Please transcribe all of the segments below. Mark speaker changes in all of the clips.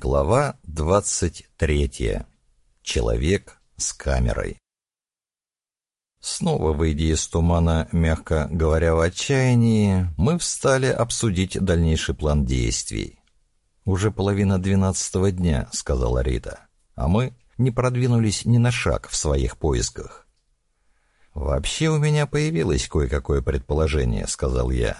Speaker 1: Глава 23. Человек с камерой. Снова выйдя из тумана, мягко говоря в отчаянии, мы встали обсудить дальнейший план действий. «Уже половина двенадцатого дня», — сказала Рита, «а мы не продвинулись ни на шаг в своих поисках». «Вообще у меня появилось кое-какое предположение», — сказал я.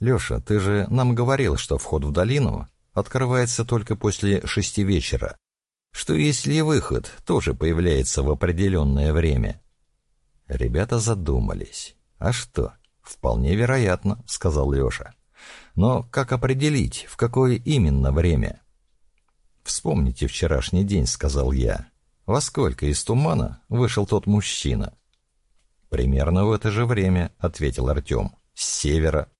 Speaker 1: «Леша, ты же нам говорил, что вход в долину открывается только после шести вечера, что если и выход тоже появляется в определенное время. Ребята задумались. «А что? Вполне вероятно», — сказал Леша. «Но как определить, в какое именно время?» «Вспомните вчерашний день», — сказал я. «Во сколько из тумана вышел тот мужчина?» «Примерно в это же время», — ответил Артем. «С севера.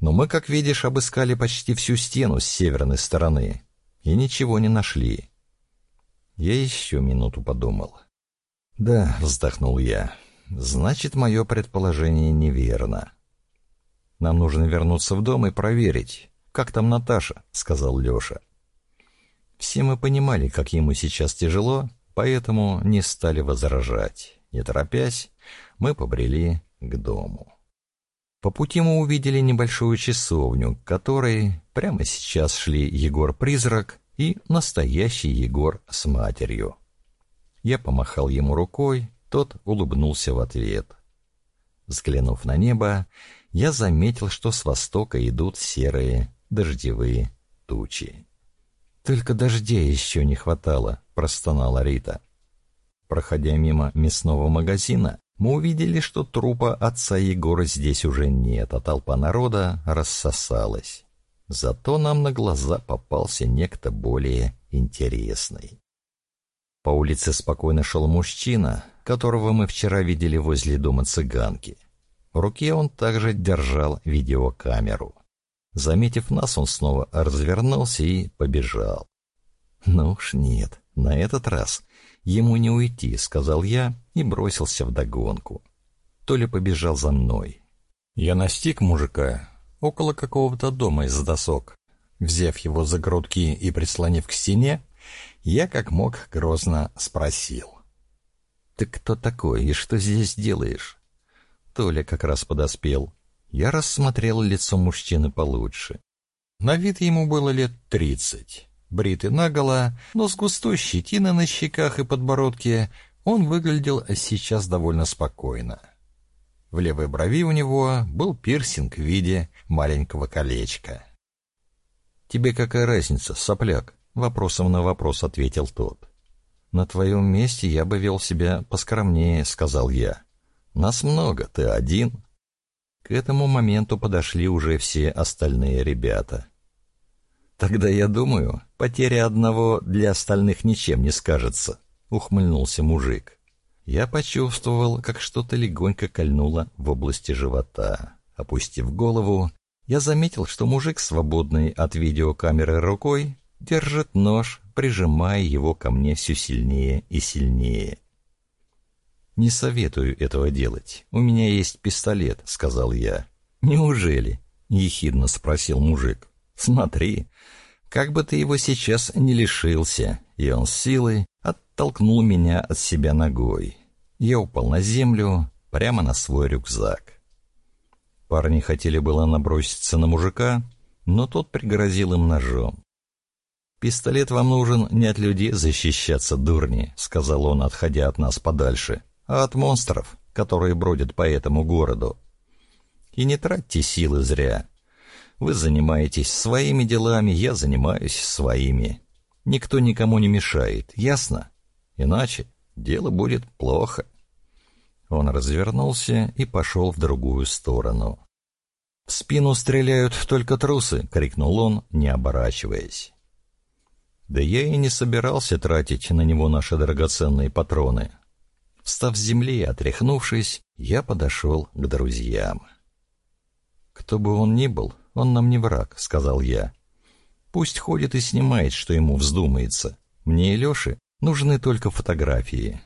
Speaker 1: Но мы, как видишь, обыскали почти всю стену с северной стороны и ничего не нашли. Я еще минуту подумал. «Да», — вздохнул я, — «значит, мое предположение неверно». «Нам нужно вернуться в дом и проверить, как там Наташа», — сказал Леша. Все мы понимали, как ему сейчас тяжело, поэтому не стали возражать. Не торопясь, мы побрели к дому. По пути мы увидели небольшую часовню, к которой прямо сейчас шли Егор-призрак и настоящий Егор с матерью. Я помахал ему рукой, тот улыбнулся в ответ. Взглянув на небо, я заметил, что с востока идут серые дождевые тучи. «Только дождей еще не хватало», — простонала Рита. Проходя мимо мясного магазина, мы увидели, что трупа отца Егора здесь уже нет, а толпа народа рассосалась. Зато нам на глаза попался некто более интересный. По улице спокойно шел мужчина, которого мы вчера видели возле дома цыганки. В руке он также держал видеокамеру. Заметив нас, он снова развернулся и побежал. «Ну уж нет, на этот раз ему не уйти», — сказал я и бросился в догонку. Толя побежал за мной. Я настиг мужика около какого-то дома из досок. Взяв его за грудки и прислонив к стене, я как мог грозно спросил. «Ты кто такой и что здесь делаешь?» Толя как раз подоспел. Я рассмотрел лицо мужчины получше. На вид ему было лет тридцать. Бритый наголо, но с густой щетиной на щеках и подбородке, он выглядел сейчас довольно спокойно. В левой брови у него был пирсинг в виде маленького колечка. «Тебе какая разница, сопляк?» — вопросом на вопрос ответил тот. «На твоем месте я бы вел себя поскромнее», — сказал я. «Нас много, ты один». К этому моменту подошли уже все остальные ребята. «Тогда я думаю, потеря одного для остальных ничем не скажется», — ухмыльнулся мужик. Я почувствовал, как что-то легонько кольнуло в области живота. Опустив голову, я заметил, что мужик, свободный от видеокамеры рукой, держит нож, прижимая его ко мне все сильнее и сильнее. «Не советую этого делать. У меня есть пистолет», — сказал я. «Неужели?» — ехидно спросил мужик. «Смотри, как бы ты его сейчас не лишился». И он с силой оттолкнул меня от себя ногой. Я упал на землю, прямо на свой рюкзак. Парни хотели было наброситься на мужика, но тот пригрозил им ножом. «Пистолет вам нужен не от людей защищаться, дурни», — сказал он, отходя от нас подальше, «а от монстров, которые бродят по этому городу. И не тратьте силы зря. Вы занимаетесь своими делами, я занимаюсь своими. Никто никому не мешает, ясно? Иначе дело будет плохо. Он развернулся и пошел в другую сторону. «В спину стреляют только трусы!» — крикнул он, не оборачиваясь. Да я и не собирался тратить на него наши драгоценные патроны. Встав с земли и отряхнувшись, я подошел к друзьям. «Кто бы он ни был, он нам не враг», — сказал я. «Пусть ходит и снимает, что ему вздумается. Мне и Леше Нужны только фотографии.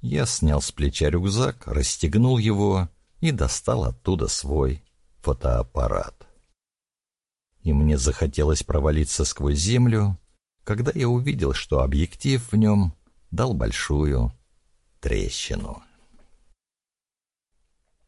Speaker 1: Я снял с плеча рюкзак, расстегнул его и достал оттуда свой фотоаппарат. И мне захотелось провалиться сквозь землю когда я увидел, что объектив в нем дал большую трещину.